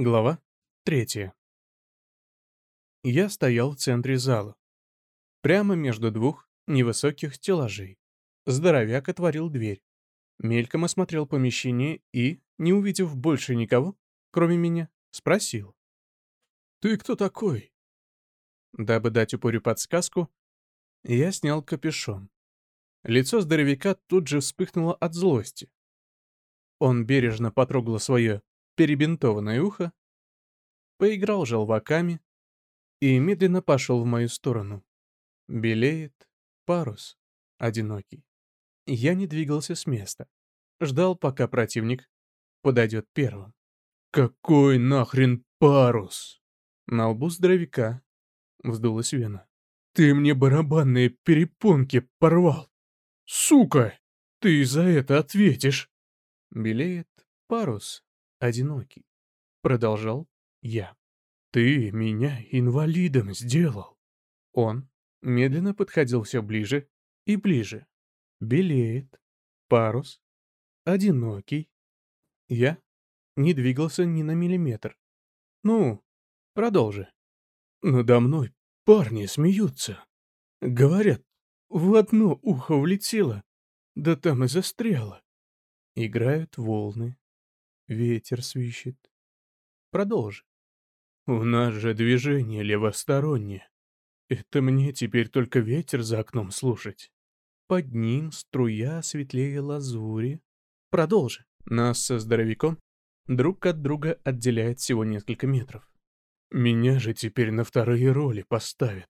Глава третья. Я стоял в центре зала. Прямо между двух невысоких стеллажей. Здоровяк отворил дверь. Мельком осмотрел помещение и, не увидев больше никого, кроме меня, спросил. «Ты кто такой?» Дабы дать упорю подсказку, я снял капюшон. Лицо здоровяка тут же вспыхнуло от злости. Он бережно потрогал свое перебинтованное ухо, поиграл желваками и медленно пошел в мою сторону. Белеет парус, одинокий. Я не двигался с места. Ждал, пока противник подойдет первым. «Какой нахрен парус?» На лбу здоровяка вздулась вена. «Ты мне барабанные перепонки порвал! Сука! Ты за это ответишь!» Белеет парус, одинокий. Продолжал я. Ты меня инвалидом сделал. Он медленно подходил все ближе и ближе. Белеет. Парус. Одинокий. Я не двигался ни на миллиметр. Ну, продолжи. Надо мной парни смеются. Говорят, в одно ухо влетело, да там и застряло. Играют волны, Ветер свищет. Продолжи. У нас же движение левостороннее. Это мне теперь только ветер за окном слушать. Под ним струя светлее лазури. Продолжи. Нас со здоровяком друг от друга отделяет всего несколько метров. Меня же теперь на вторые роли поставят.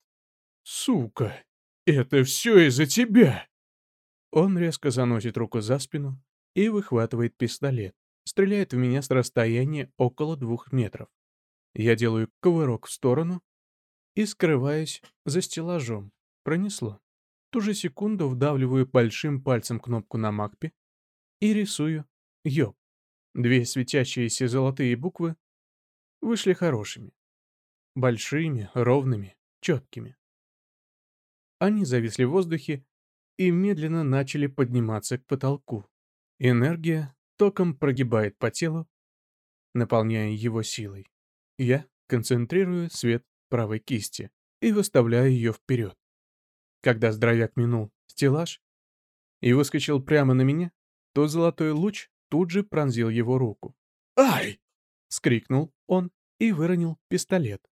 Сука, это все из-за тебя. Он резко заносит руку за спину и выхватывает пистолет стреляет в меня с расстояния около двух метров. Я делаю кувырок в сторону и скрываюсь за стеллажом. Пронесло. Ту же секунду вдавливаю большим пальцем кнопку на макпе и рисую «Ёб». Две светящиеся золотые буквы вышли хорошими. Большими, ровными, четкими. Они зависли в воздухе и медленно начали подниматься к потолку. Энергия током прогибает по телу, наполняя его силой. Я концентрирую свет правой кисти и выставляю ее вперед. Когда здоровяк минул стеллаж и выскочил прямо на меня, то золотой луч тут же пронзил его руку. «Ай!» — скрикнул он и выронил пистолет.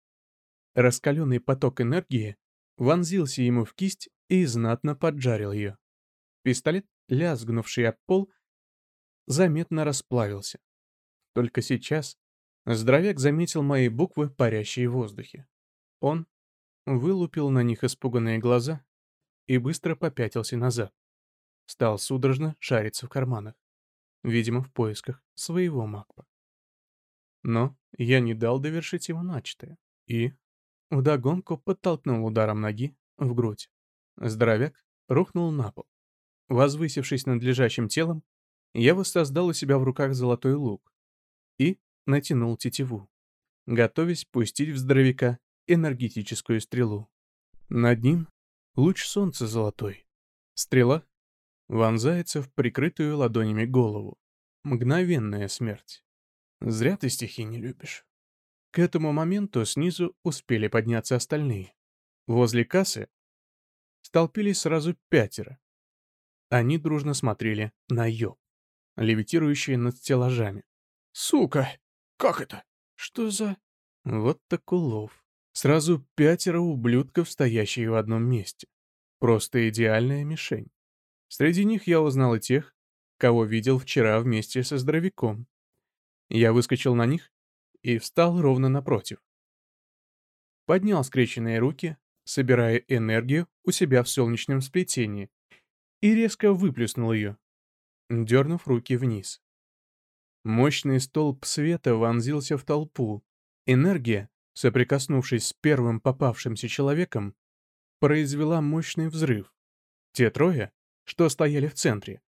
Раскаленный поток энергии вонзился ему в кисть и знатно поджарил ее. Пистолет, лязгнувший об пол, заметно расплавился. Только сейчас здоровяк заметил мои буквы, парящие в воздухе. Он вылупил на них испуганные глаза и быстро попятился назад. Стал судорожно шариться в карманах, видимо, в поисках своего макпа. Но я не дал довершить его начатое и вдогонку подтолкнул ударом ноги в грудь. Здоровяк рухнул на пол. Возвысившись над лежащим телом, я воссоздал у себя в руках золотой лук и натянул тетиву, готовясь пустить в здоровяка энергетическую стрелу. Над ним луч солнца золотой. Стрела вонзается в прикрытую ладонями голову. Мгновенная смерть. Зря ты стихи не любишь. К этому моменту снизу успели подняться остальные. Возле кассы столпились сразу пятеро. Они дружно смотрели на ёб левитирующие над стеллажами. «Сука! Как это? Что за...» Вот так улов. Сразу пятеро ублюдков, стоящие в одном месте. Просто идеальная мишень. Среди них я узнал и тех, кого видел вчера вместе со здоровяком. Я выскочил на них и встал ровно напротив. Поднял скрещенные руки, собирая энергию у себя в солнечном сплетении, и резко выплюснул ее, дернув руки вниз. Мощный столб света вонзился в толпу. Энергия, соприкоснувшись с первым попавшимся человеком, произвела мощный взрыв. Те трое, что стояли в центре,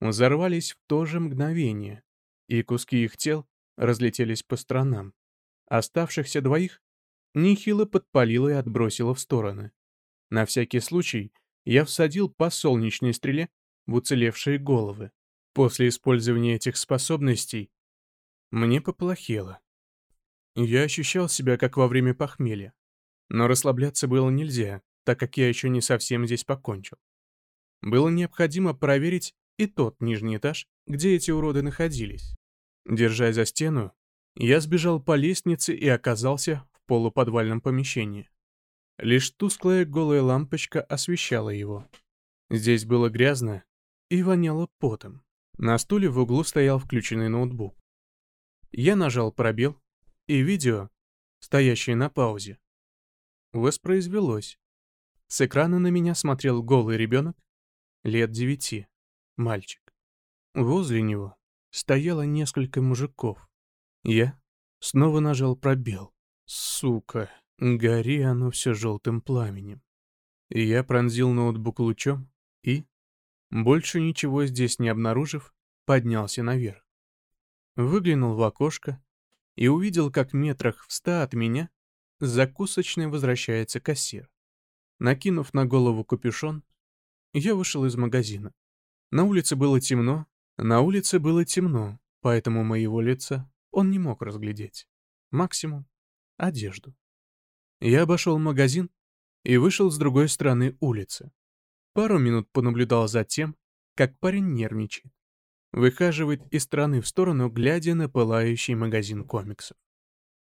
взорвались в то же мгновение, и куски их тел разлетелись по сторонам. Оставшихся двоих нехило подпалило и отбросило в стороны. На всякий случай я всадил по солнечной стреле в уцелевшие головы. После использования этих способностей мне поплохело. Я ощущал себя как во время похмелья. Но расслабляться было нельзя, так как я еще не совсем здесь покончил. Было необходимо проверить и тот нижний этаж, где эти уроды находились. Держась за стену, я сбежал по лестнице и оказался в полуподвальном помещении. Лишь тусклая голая лампочка освещала его. Здесь было грязно и воняло потом. На стуле в углу стоял включенный ноутбук. Я нажал пробел, и видео, стоящее на паузе, воспроизвелось. С экрана на меня смотрел голый ребенок лет девяти, мальчик. Возле него стояло несколько мужиков. Я снова нажал пробел. Сука, гори оно все желтым пламенем. Я пронзил ноутбук лучом и, больше ничего здесь не обнаружив, поднялся наверх. Выглянул в окошко и увидел, как метрах в ста от меня с закусочной возвращается кассир. Накинув на голову капюшон, я вышел из магазина. На улице было темно, на улице было темно, поэтому моего лица он не мог разглядеть. Максимум — одежду. Я обошел магазин и вышел с другой стороны улицы. Пару минут понаблюдал за тем, как парень нервничает. Выхаживает из стороны в сторону, глядя на пылающий магазин комиксов.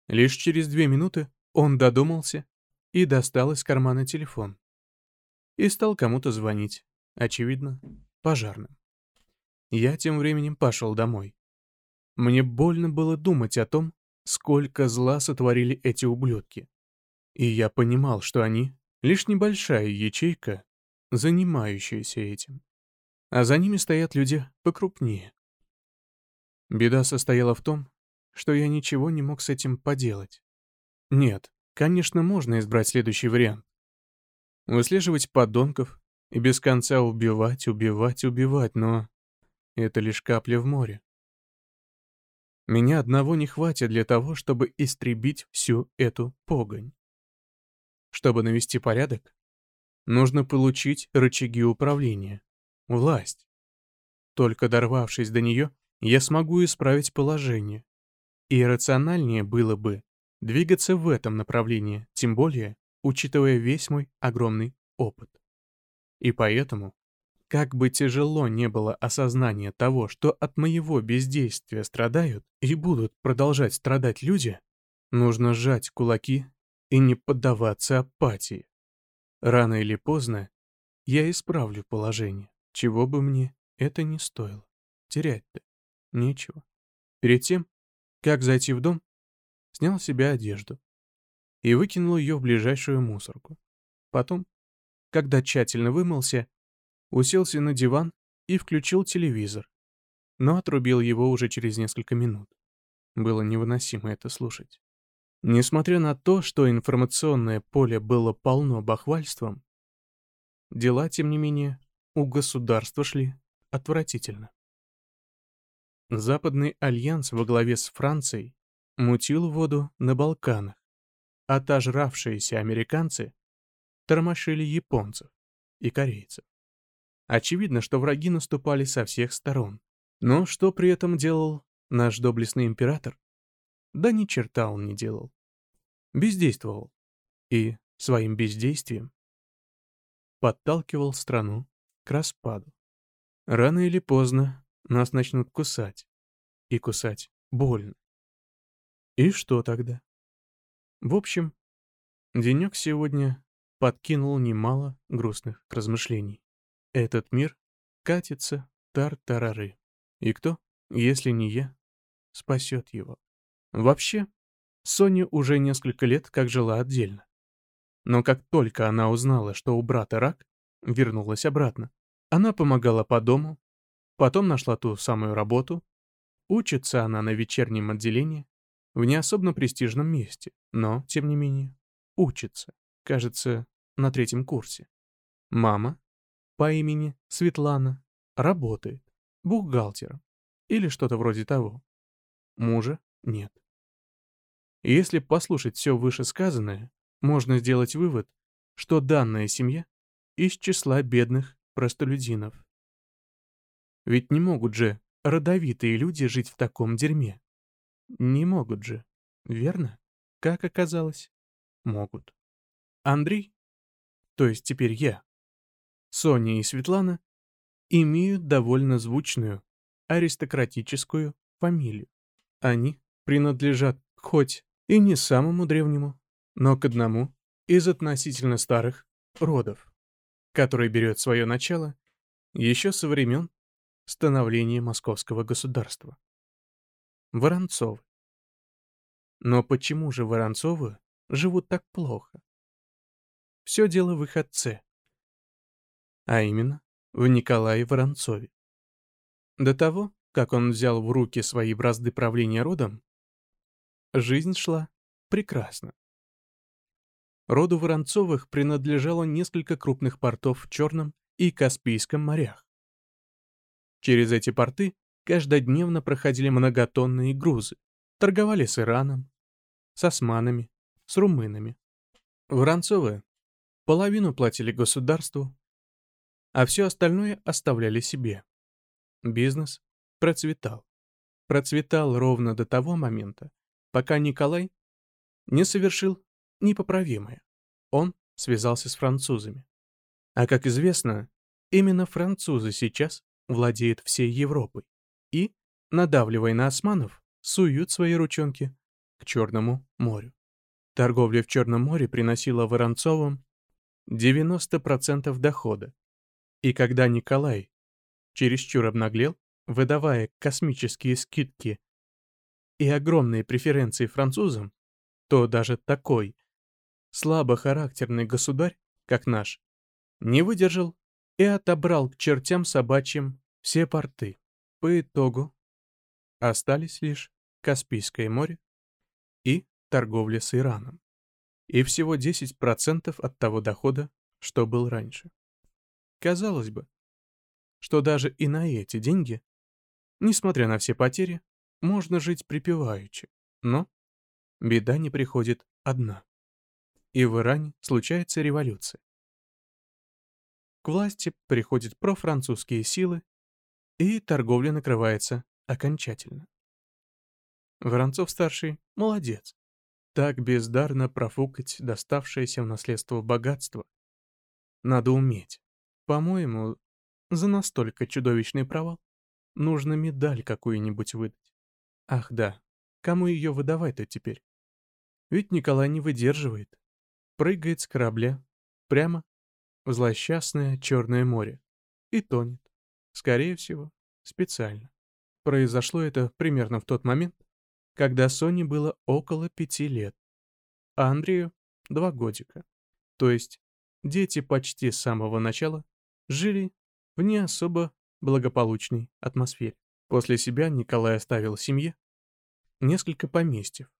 Лишь через две минуты он додумался и достал из кармана телефон. И стал кому-то звонить, очевидно, пожарным. Я тем временем пошел домой. Мне больно было думать о том, сколько зла сотворили эти ублюдки. И я понимал, что они — лишь небольшая ячейка, занимающаяся этим. А за ними стоят люди покрупнее. Беда состояла в том, что я ничего не мог с этим поделать. Нет, конечно, можно избрать следующий вариант. Выслеживать подонков и без конца убивать, убивать, убивать, но это лишь капля в море. Меня одного не хватит для того, чтобы истребить всю эту погонь. Чтобы навести порядок, нужно получить рычаги управления, власть. Только дорвавшись до нее, я смогу исправить положение. И рациональнее было бы двигаться в этом направлении, тем более, учитывая весь мой огромный опыт. И поэтому, как бы тяжело не было осознание того, что от моего бездействия страдают и будут продолжать страдать люди, нужно сжать кулаки и не поддаваться апатии. Рано или поздно я исправлю положение, чего бы мне это ни стоило. Терять-то нечего. Перед тем, как зайти в дом, снял с себя одежду и выкинул ее в ближайшую мусорку. Потом, когда тщательно вымылся, уселся на диван и включил телевизор, но отрубил его уже через несколько минут. Было невыносимо это слушать. Несмотря на то, что информационное поле было полно бахвальством, дела, тем не менее, у государства шли отвратительно. Западный альянс во главе с Францией мутил воду на Балканах, отожравшиеся американцы тормошили японцев и корейцев. Очевидно, что враги наступали со всех сторон. Но что при этом делал наш доблестный император? Да ни черта он не делал. Бездействовал. И своим бездействием подталкивал страну к распаду. Рано или поздно нас начнут кусать. И кусать больно. И что тогда? В общем, денек сегодня подкинул немало грустных размышлений. Этот мир катится тар-тарары. И кто, если не я, спасет его? Вообще, Соня уже несколько лет как жила отдельно. Но как только она узнала, что у брата рак, вернулась обратно. Она помогала по дому, потом нашла ту самую работу. Учится она на вечернем отделении, в не особо престижном месте, но, тем не менее, учится, кажется, на третьем курсе. Мама по имени Светлана работает бухгалтером или что-то вроде того. Мужа нет. Если послушать все вышесказанное, можно сделать вывод, что данная семья из числа бедных простолюдинов. Ведь не могут же родовитые люди жить в таком дерьме. Не могут же. Верно? Как оказалось, могут. Андрей, то есть теперь я, Соня и Светлана имеют довольно звучную аристократическую фамилию. Они принадлежат хоть и не самому древнему, но к одному из относительно старых родов, который берет свое начало еще со времен становления московского государства. Воронцовы. Но почему же Воронцовы живут так плохо? Все дело в их отце, а именно в Николае Воронцове. До того, как он взял в руки свои бразды правления родом, жизнь шла прекрасно. Роду Воронцовых принадлежало несколько крупных портов в Черном и Каспийском морях. Через эти порты каждодневно проходили многотонные грузы, торговали с Ираном, с османами, с румынами. Воронцовы половину платили государству, а все остальное оставляли себе. Бизнес процветал. Процветал ровно до того момента, пока Николай не совершил непоправимое. Он связался с французами. А как известно, именно французы сейчас владеют всей Европой и, надавливая на османов, суют свои ручонки к Черному морю. Торговля в Черном море приносила Воронцовым 90% дохода. И когда Николай чересчур обнаглел, выдавая космические скидки и огромные преференции французам, то даже такой слабохарактерный государь, как наш, не выдержал и отобрал к чертям собачьим все порты. По итогу остались лишь Каспийское море и торговля с Ираном. И всего 10% от того дохода, что был раньше. Казалось бы, что даже и на эти деньги, несмотря на все потери, можно жить припеваючи. Но беда не приходит одна и в Иране случается революция. К власти приходят профранцузские силы, и торговля накрывается окончательно. Воронцов-старший молодец. Так бездарно профукать доставшееся в наследство богатство. Надо уметь. По-моему, за настолько чудовищный провал нужно медаль какую-нибудь выдать. Ах да, кому ее выдавать-то теперь? Ведь Николай не выдерживает прыгает с корабля прямо в злосчастное Черное море и тонет. Скорее всего, специально. Произошло это примерно в тот момент, когда Соне было около пяти лет, а Андрею — два годика. То есть дети почти с самого начала жили в не особо благополучной атмосфере. После себя Николай оставил семье несколько поместьев,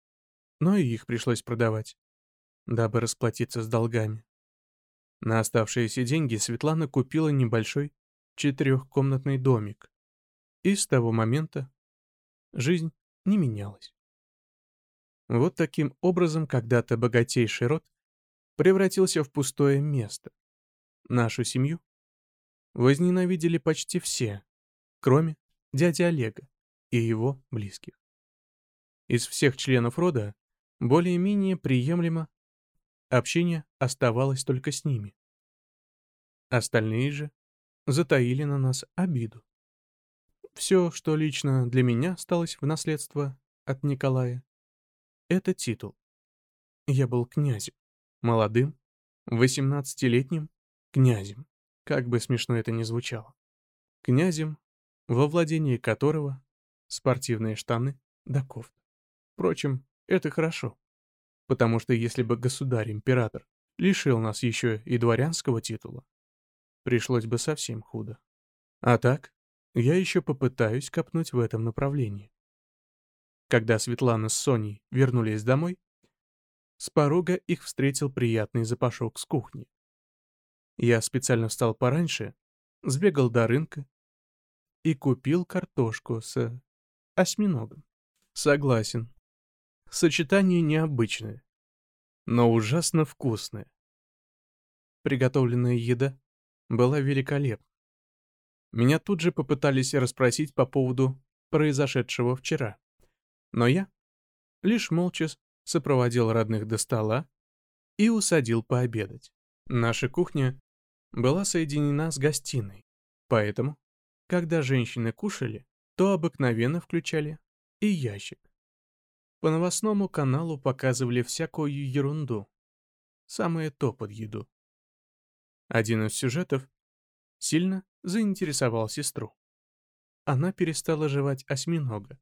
но и их пришлось продавать дабы расплатиться с долгами. На оставшиеся деньги Светлана купила небольшой четырехкомнатный домик. И с того момента жизнь не менялась. Вот таким образом когда-то богатейший род превратился в пустое место. Нашу семью возненавидели почти все, кроме дяди Олега и его близких. Из всех членов рода более-менее приемлемо Общение оставалось только с ними. Остальные же затаили на нас обиду. Все, что лично для меня осталось в наследство от Николая, это титул. Я был князем, молодым, восемнадцатилетним князем, как бы смешно это ни звучало. Князем, во владении которого спортивные штаны да кофта. Впрочем, это хорошо потому что если бы государь-император лишил нас еще и дворянского титула, пришлось бы совсем худо. А так, я еще попытаюсь копнуть в этом направлении. Когда Светлана с Соней вернулись домой, с порога их встретил приятный запашок с кухни. Я специально встал пораньше, сбегал до рынка и купил картошку с осьминогом. Согласен, Сочетание необычное, но ужасно вкусное. Приготовленная еда была великолепна. Меня тут же попытались расспросить по поводу произошедшего вчера. Но я, лишь молча сопроводил родных до стола и усадил пообедать. Наша кухня была соединена с гостиной, поэтому, когда женщины кушали, то обыкновенно включали и ящик. По новостному каналу показывали всякую ерунду, самое то под еду. Один из сюжетов сильно заинтересовал сестру. Она перестала жевать осьминога.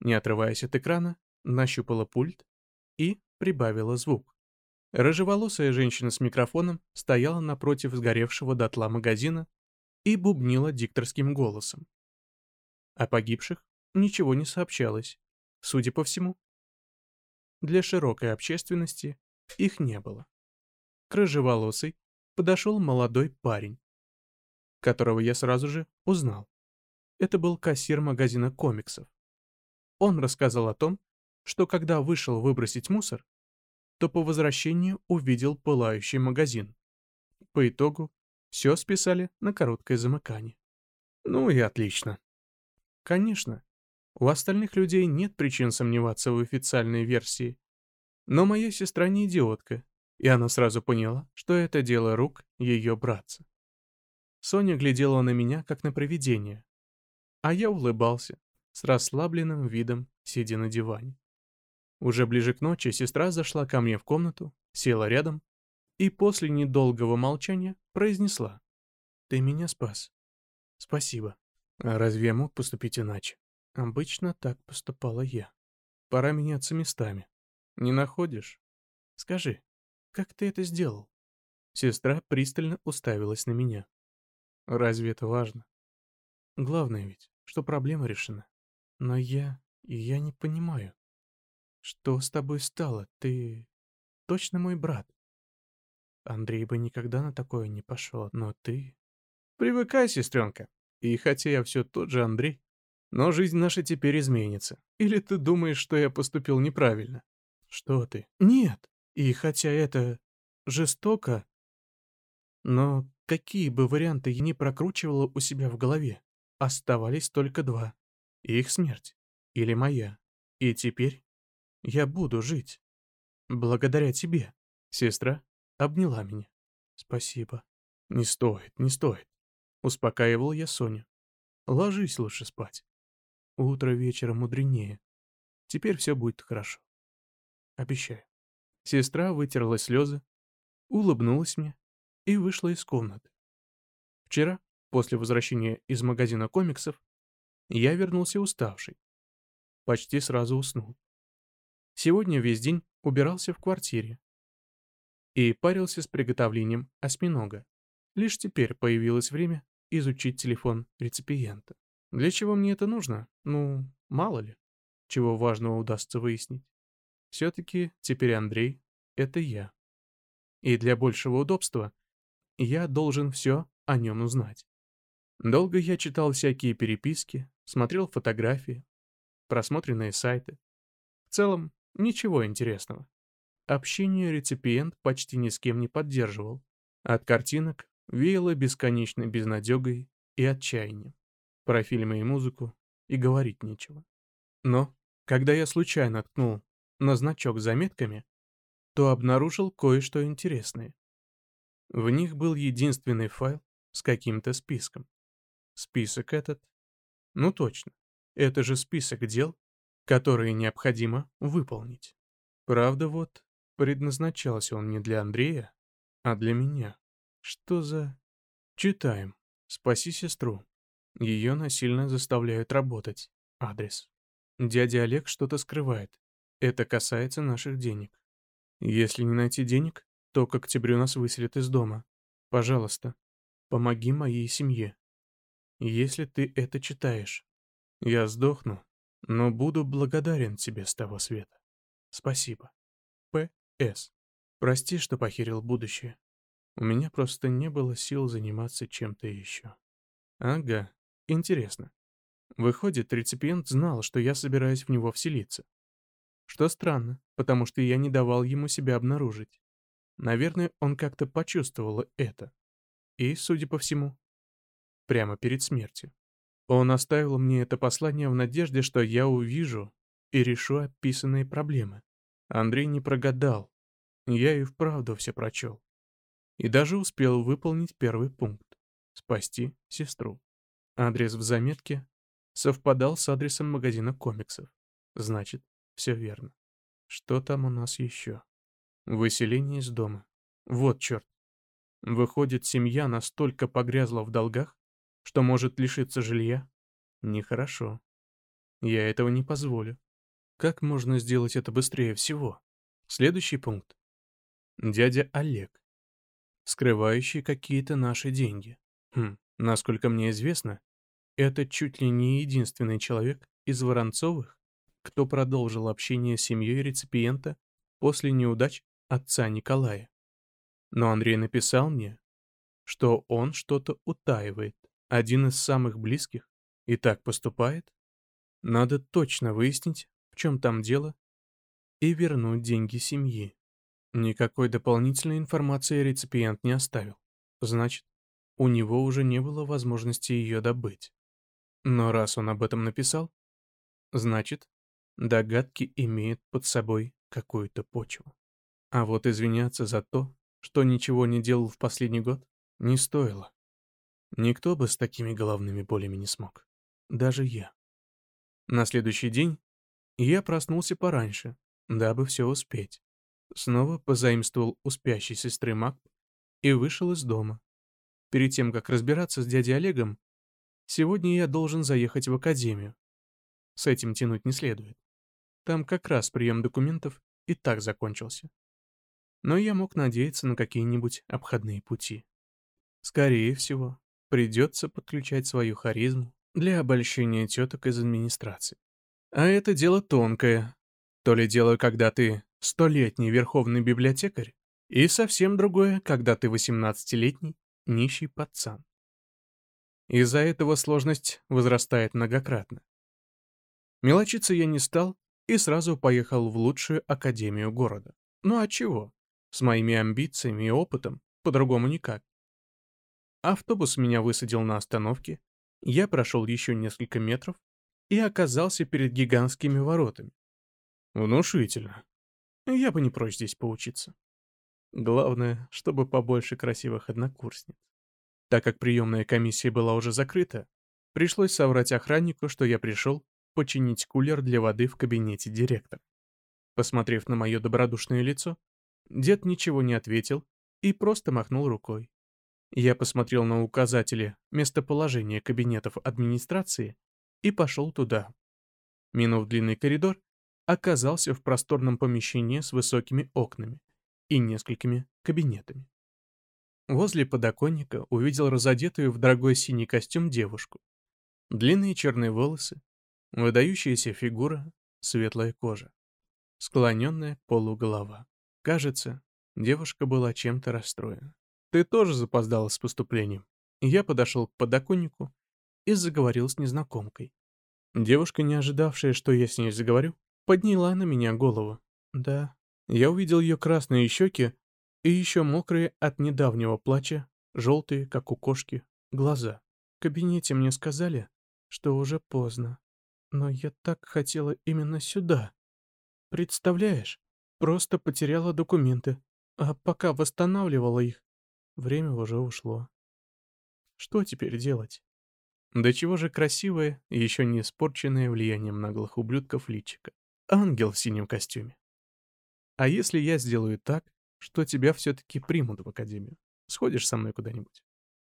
Не отрываясь от экрана, нащупала пульт и прибавила звук. Рыжеволосая женщина с микрофоном стояла напротив сгоревшего дотла магазина и бубнила дикторским голосом. О погибших ничего не сообщалось, судя по всему. Для широкой общественности их не было. К рыжеволосой подошел молодой парень, которого я сразу же узнал. Это был кассир магазина комиксов. Он рассказал о том, что когда вышел выбросить мусор, то по возвращению увидел пылающий магазин. По итогу все списали на короткое замыкание. Ну и отлично. Конечно, у остальных людей нет причин сомневаться в официальной версии. Но моя сестра не идиотка, и она сразу поняла, что это дело рук ее братца. Соня глядела на меня, как на привидение, а я улыбался, с расслабленным видом, сидя на диване. Уже ближе к ночи сестра зашла ко мне в комнату, села рядом и после недолгого молчания произнесла. «Ты меня спас. Спасибо. А разве я мог поступить иначе? Обычно так поступала я. Пора меняться местами. Не находишь? Скажи, как ты это сделал?» Сестра пристально уставилась на меня. «Разве это важно? Главное ведь, что проблема решена. Но я... я не понимаю. Что с тобой стало? Ты точно мой брат? Андрей бы никогда на такое не пошел, но ты... Привыкай, сестренка. И хотя я все тот же Андрей, но жизнь наша теперь изменится. Или ты думаешь, что я поступил неправильно? Что ты? Нет. И хотя это жестоко, но какие бы варианты я ни прокручивала у себя в голове, оставались только два. Их смерть или моя. И теперь я буду жить. Благодаря тебе. Сестра обняла меня. Спасибо. Не стоит, не стоит. Успокаивал я Соню. Ложись лучше спать. Утро вечера мудренее. Теперь все будет хорошо. Обещаю. Сестра вытерла слезы, улыбнулась мне и вышла из комнаты. Вчера, после возвращения из магазина комиксов, я вернулся уставший. Почти сразу уснул. Сегодня весь день убирался в квартире и парился с приготовлением осьминога. Лишь теперь появилось время изучить телефон реципиента. Для чего мне это нужно? Ну, мало ли, чего важного удастся выяснить. Все-таки теперь Андрей — это я. И для большего удобства я должен все о нем узнать. Долго я читал всякие переписки, смотрел фотографии, просмотренные сайты. В целом, Ничего интересного. Общение реципиент почти ни с кем не поддерживал. От картинок веяло бесконечной безнадегой и отчаянием. Про фильмы и музыку и говорить нечего. Но, когда я случайно ткнул на значок с заметками, то обнаружил кое-что интересное. В них был единственный файл с каким-то списком. Список этот? Ну точно, это же список дел, которые необходимо выполнить. Правда вот, предназначался он не для Андрея, а для меня. Что за... Читаем. Спаси сестру. Ее насильно заставляют работать. Адрес. Дядя Олег что-то скрывает. Это касается наших денег. Если не найти денег, то к октябрю нас выселят из дома. Пожалуйста, помоги моей семье. Если ты это читаешь, я сдохну, но буду благодарен тебе с того света. Спасибо. П.С. Прости, что похерил будущее. У меня просто не было сил заниматься чем-то еще. Ага, интересно. Выходит, реципиент знал, что я собираюсь в него вселиться. Что странно, потому что я не давал ему себя обнаружить. Наверное, он как-то почувствовал это. И, судя по всему, прямо перед смертью. Он оставил мне это послание в надежде, что я увижу и решу описанные проблемы. Андрей не прогадал. Я и вправду все прочел. И даже успел выполнить первый пункт — спасти сестру. Адрес в заметке совпадал с адресом магазина комиксов. Значит, все верно. Что там у нас еще? Выселение из дома. Вот черт. Выходит, семья настолько погрязла в долгах, что может лишиться жилья? Нехорошо. Я этого не позволю. Как можно сделать это быстрее всего? Следующий пункт. Дядя Олег. Скрывающий какие-то наши деньги. Хм, насколько мне известно, это чуть ли не единственный человек из Воронцовых, кто продолжил общение с семьей реципиента после неудач отца Николая. Но Андрей написал мне, что он что-то утаивает, один из самых близких, и так поступает. Надо точно выяснить, в чем там дело, и вернуть деньги семьи. Никакой дополнительной информации реципиент не оставил. Значит, у него уже не было возможности ее добыть. Но раз он об этом написал, значит, догадки имеют под собой какую-то почву. А вот извиняться за то, что ничего не делал в последний год, не стоило. Никто бы с такими головными болями не смог. Даже я. На следующий день я проснулся пораньше, дабы все успеть. Снова позаимствовал у спящей сестры Мак и вышел из дома. Перед тем, как разбираться с дядей Олегом, сегодня я должен заехать в академию. С этим тянуть не следует. Там как раз прием документов и так закончился но я мог надеяться на какие-нибудь обходные пути. Скорее всего, придется подключать свою харизму для обольщения теток из администрации. А это дело тонкое. То ли дело, когда ты столетний верховный библиотекарь, и совсем другое, когда ты восемнадцатилетний нищий пацан. Из-за этого сложность возрастает многократно. Мелочиться я не стал и сразу поехал в лучшую академию города. Ну а чего? С моими амбициями и опытом по-другому никак. Автобус меня высадил на остановке, я прошел еще несколько метров и оказался перед гигантскими воротами. Внушительно. Я бы не прочь здесь поучиться. Главное, чтобы побольше красивых однокурсниц. Так как приемная комиссия была уже закрыта, пришлось соврать охраннику, что я пришел починить кулер для воды в кабинете директора. Посмотрев на мое добродушное лицо, Дед ничего не ответил и просто махнул рукой. Я посмотрел на указатели местоположения кабинетов администрации и пошел туда. Минув длинный коридор, оказался в просторном помещении с высокими окнами и несколькими кабинетами. Возле подоконника увидел разодетую в дорогой синий костюм девушку. Длинные черные волосы, выдающаяся фигура, светлая кожа, склоненная полуголова. Кажется, девушка была чем-то расстроена. «Ты тоже запоздала с поступлением?» Я подошел к подоконнику и заговорил с незнакомкой. Девушка, не ожидавшая, что я с ней заговорю, подняла на меня голову. Да, я увидел ее красные щеки и еще мокрые от недавнего плача, желтые, как у кошки, глаза. В кабинете мне сказали, что уже поздно. Но я так хотела именно сюда. Представляешь? Просто потеряла документы, а пока восстанавливала их, время уже ушло. Что теперь делать? Да чего же красивое и еще не испорченное влиянием наглых ублюдков личика. Ангел в синем костюме. А если я сделаю так, что тебя все-таки примут в академию? Сходишь со мной куда-нибудь?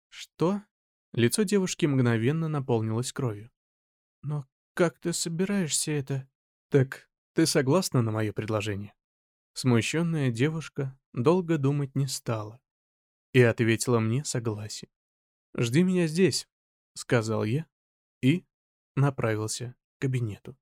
Что? Лицо девушки мгновенно наполнилось кровью. Но как ты собираешься это? Так ты согласна на мое предложение? Смущенная девушка долго думать не стала и ответила мне согласие. «Жди меня здесь», — сказал я и направился к кабинету.